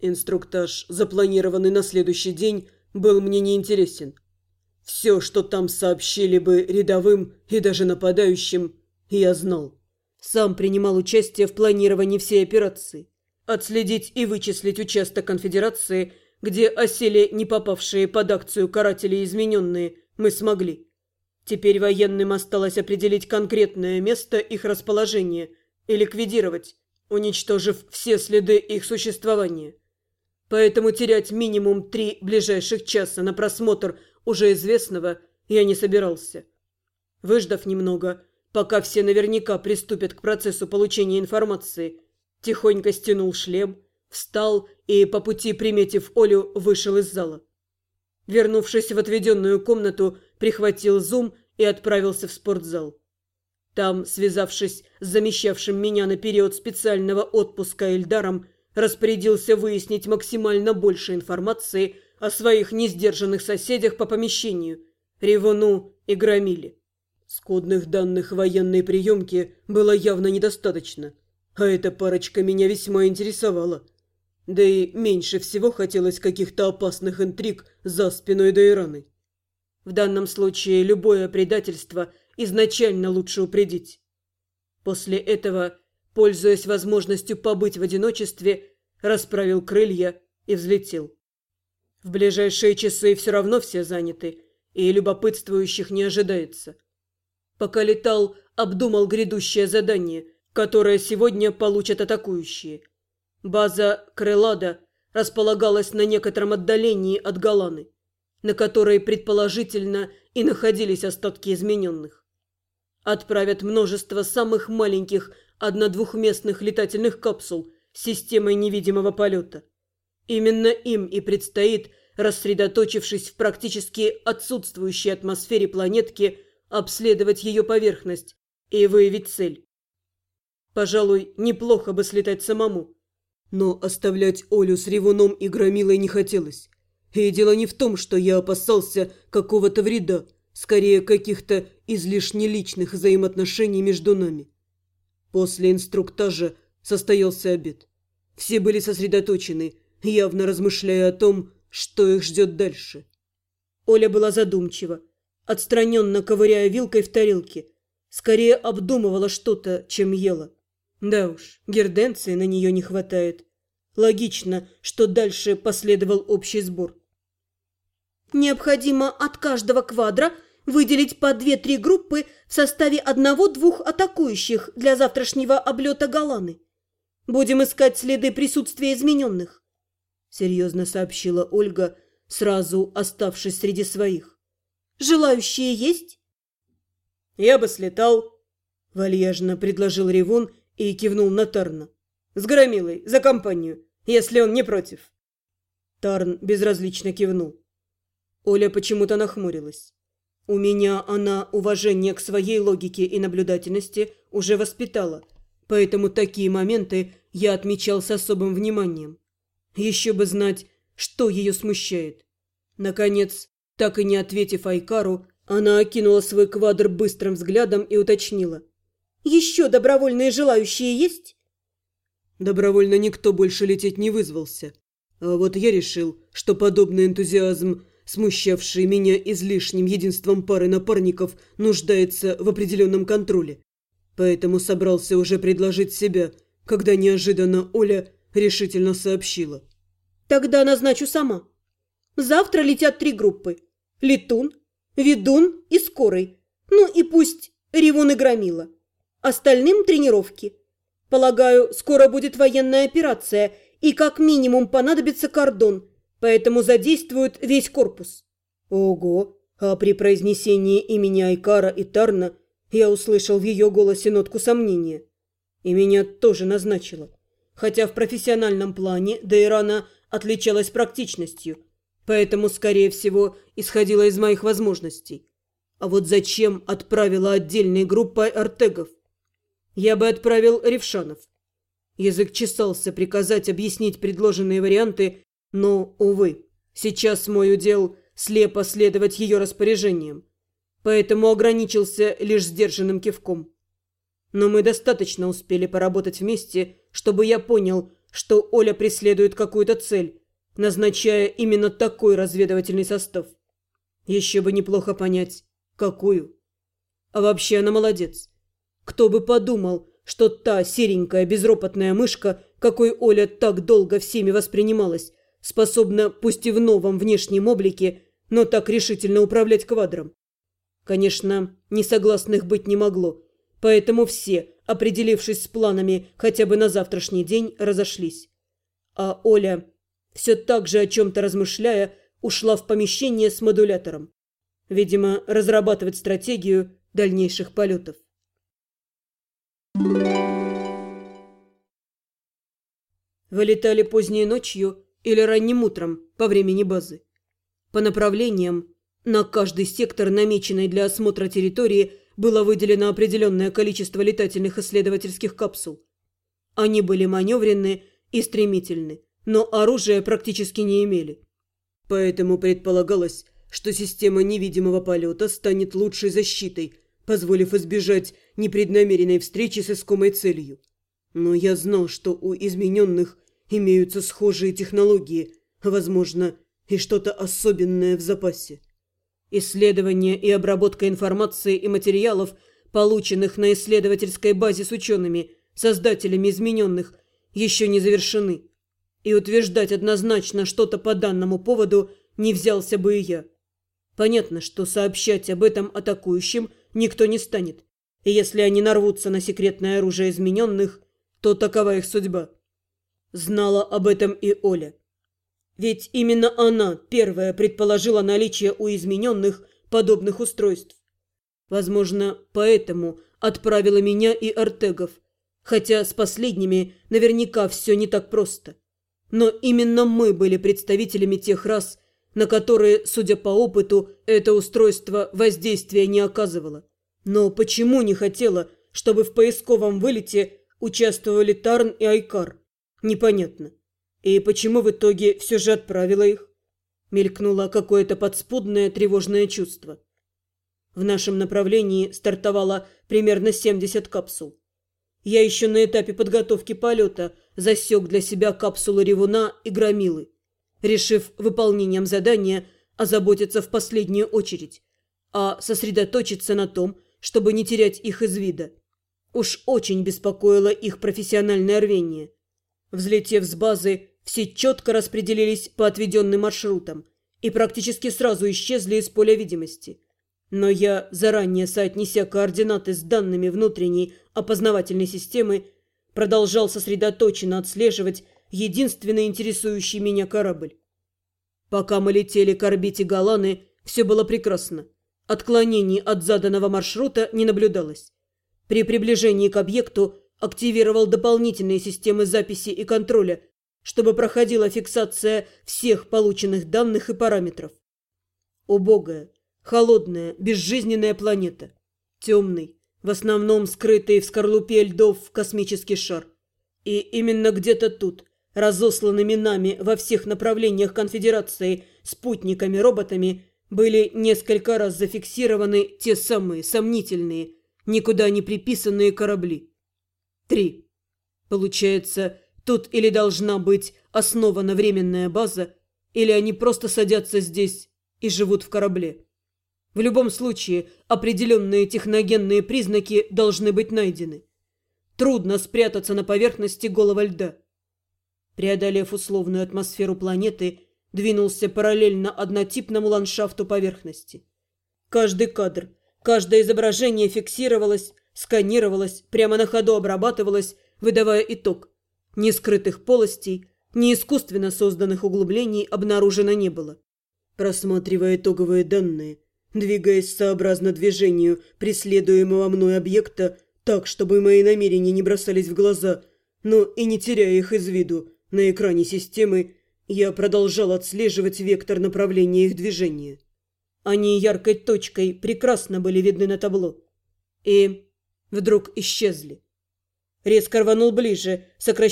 Инструктаж, запланированный на следующий день, был мне неинтересен. Все, что там сообщили бы рядовым и даже нападающим, я знал. Сам принимал участие в планировании всей операции. Отследить и вычислить участок конфедерации, где осели не попавшие под акцию каратели измененные, мы смогли. Теперь военным осталось определить конкретное место их расположения и ликвидировать, уничтожив все следы их существования. Поэтому терять минимум три ближайших часа на просмотр уже известного я не собирался. Выждав немного, пока все наверняка приступят к процессу получения информации, тихонько стянул шлем, встал и, по пути приметив Олю, вышел из зала. Вернувшись в отведенную комнату, прихватил зум и отправился в спортзал. Там, связавшись с замещавшим меня на период специального отпуска Эльдаром, распорядился выяснить максимально больше информации о своих несдержанных соседях по помещению – Ревуну и Громиле. Скудных данных военной приемки было явно недостаточно, а эта парочка меня весьма интересовала. Да и меньше всего хотелось каких-то опасных интриг за спиной Дейраны. В данном случае любое предательство изначально лучше упредить. После этого пользуясь возможностью побыть в одиночестве, расправил крылья и взлетел. В ближайшие часы все равно все заняты, и любопытствующих не ожидается. Пока летал, обдумал грядущее задание, которое сегодня получат атакующие. База Крылада располагалась на некотором отдалении от Галаны, на которой, предположительно, и находились остатки измененных. Отправят множество самых маленьких одно-двухместных летательных капсул с системой невидимого полета. Именно им и предстоит, рассредоточившись в практически отсутствующей атмосфере планетки, обследовать ее поверхность и выявить цель. Пожалуй, неплохо бы слетать самому. Но оставлять Олю с Ревуном и Громилой не хотелось. И дело не в том, что я опасался какого-то вреда, скорее каких-то излишне личных взаимоотношений между нами. После инструктажа состоялся обед. Все были сосредоточены, явно размышляя о том, что их ждет дальше. Оля была задумчива, отстраненно ковыряя вилкой в тарелке. Скорее обдумывала что-то, чем ела. Да уж, герденции на нее не хватает. Логично, что дальше последовал общий сбор. Необходимо от каждого квадра выделить по две-три группы в составе одного-двух атакующих для завтрашнего облета Галаны. Будем искать следы присутствия измененных», – серьезно сообщила Ольга, сразу оставшись среди своих. «Желающие есть?» «Я бы слетал», – вальяжно предложил Ревун и кивнул на Тарна. «С Громилой, за компанию, если он не против». Тарн безразлично кивнул. Оля почему-то нахмурилась. У меня она уважение к своей логике и наблюдательности уже воспитала, поэтому такие моменты я отмечал с особым вниманием. Еще бы знать, что ее смущает. Наконец, так и не ответив Айкару, она окинула свой квадр быстрым взглядом и уточнила. «Еще добровольные желающие есть?» Добровольно никто больше лететь не вызвался. А вот я решил, что подобный энтузиазм смущавший меня излишним единством пары напарников, нуждается в определенном контроле. Поэтому собрался уже предложить себя, когда неожиданно Оля решительно сообщила. «Тогда назначу сама. Завтра летят три группы. Летун, Ведун и Скорый. Ну и пусть Ревун и Громила. Остальным тренировки. Полагаю, скоро будет военная операция, и как минимум понадобится кордон – поэтому задействуют весь корпус. Ого! А при произнесении имени Айкара и Тарна я услышал в ее голосе нотку сомнения. И меня тоже назначило. Хотя в профессиональном плане Дейрана отличалась практичностью, поэтому, скорее всего, исходила из моих возможностей. А вот зачем отправила отдельной группой артегов? Я бы отправил Ревшанов. Язык чесался приказать объяснить предложенные варианты но, увы, сейчас мой удел слепо следовать ее распоряжениям, поэтому ограничился лишь сдержанным кивком. Но мы достаточно успели поработать вместе, чтобы я понял, что Оля преследует какую-то цель, назначая именно такой разведывательный состав. Еще бы неплохо понять, какую. А вообще она молодец. Кто бы подумал, что та серенькая безропотная мышка, какой Оля так долго всеми воспринималась, способна, пусть и в новом внешнем облике, но так решительно управлять квадром. Конечно, несогласных быть не могло, поэтому все, определившись с планами хотя бы на завтрашний день, разошлись. А Оля, все так же о чем-то размышляя, ушла в помещение с модулятором. Видимо, разрабатывать стратегию дальнейших полетов. Вылетали поздней ночью или ранним утром по времени базы. По направлениям на каждый сектор, намеченный для осмотра территории, было выделено определенное количество летательных исследовательских капсул. Они были маневренны и стремительны, но оружия практически не имели. Поэтому предполагалось, что система невидимого полета станет лучшей защитой, позволив избежать непреднамеренной встречи с искомой целью. Но я знал, что у измененных имеются схожие технологии, возможно, и что-то особенное в запасе. Исследование и обработка информации и материалов, полученных на исследовательской базе с учеными, создателями измененных, еще не завершены. И утверждать однозначно что-то по данному поводу не взялся бы и я. Понятно, что сообщать об этом атакующим никто не станет. И если они нарвутся на секретное оружие измененных, то такова их судьба. Знала об этом и Оля. Ведь именно она первая предположила наличие у измененных подобных устройств. Возможно, поэтому отправила меня и Артегов, хотя с последними наверняка все не так просто. Но именно мы были представителями тех рас, на которые, судя по опыту, это устройство воздействия не оказывало. Но почему не хотела, чтобы в поисковом вылете участвовали Тарн и Айкар? Непонятно. И почему в итоге все же отправила их? Мелькнуло какое-то подспудное тревожное чувство. В нашем направлении стартовало примерно 70 капсул. Я еще на этапе подготовки полета засек для себя капсулы Ревуна и Громилы, решив выполнением задания озаботиться в последнюю очередь, а сосредоточиться на том, чтобы не терять их из вида. Уж очень беспокоило их профессиональное рвение. Взлетев с базы, все четко распределились по отведенным маршрутам и практически сразу исчезли из поля видимости. Но я, заранее соотнеся координаты с данными внутренней опознавательной системы, продолжал сосредоточенно отслеживать единственный интересующий меня корабль. Пока мы летели к орбите Галаны, все было прекрасно. Отклонений от заданного маршрута не наблюдалось. При приближении к объекту активировал дополнительные системы записи и контроля, чтобы проходила фиксация всех полученных данных и параметров. Убогая, холодная, безжизненная планета. Темный, в основном скрытый в скорлупе льдов космический шар. И именно где-то тут, разосланными нами во всех направлениях конфедерации спутниками-роботами, были несколько раз зафиксированы те самые сомнительные, никуда не приписанные корабли. Три. Получается, Тут или должна быть основана временная база, или они просто садятся здесь и живут в корабле. В любом случае, определенные техногенные признаки должны быть найдены. Трудно спрятаться на поверхности голого льда. Преодолев условную атмосферу планеты, двинулся параллельно однотипному ландшафту поверхности. Каждый кадр, каждое изображение фиксировалось, сканировалось, прямо на ходу обрабатывалось, выдавая итог – ни скрытых полостей, ни искусственно созданных углублений обнаружено не было. Просматривая итоговые данные, двигаясь сообразно движению преследуемого мной объекта так, чтобы мои намерения не бросались в глаза, но и не теряя их из виду на экране системы, я продолжал отслеживать вектор направления их движения. Они яркой точкой прекрасно были видны на табло. И вдруг исчезли. Резко рванул ближе, сокращая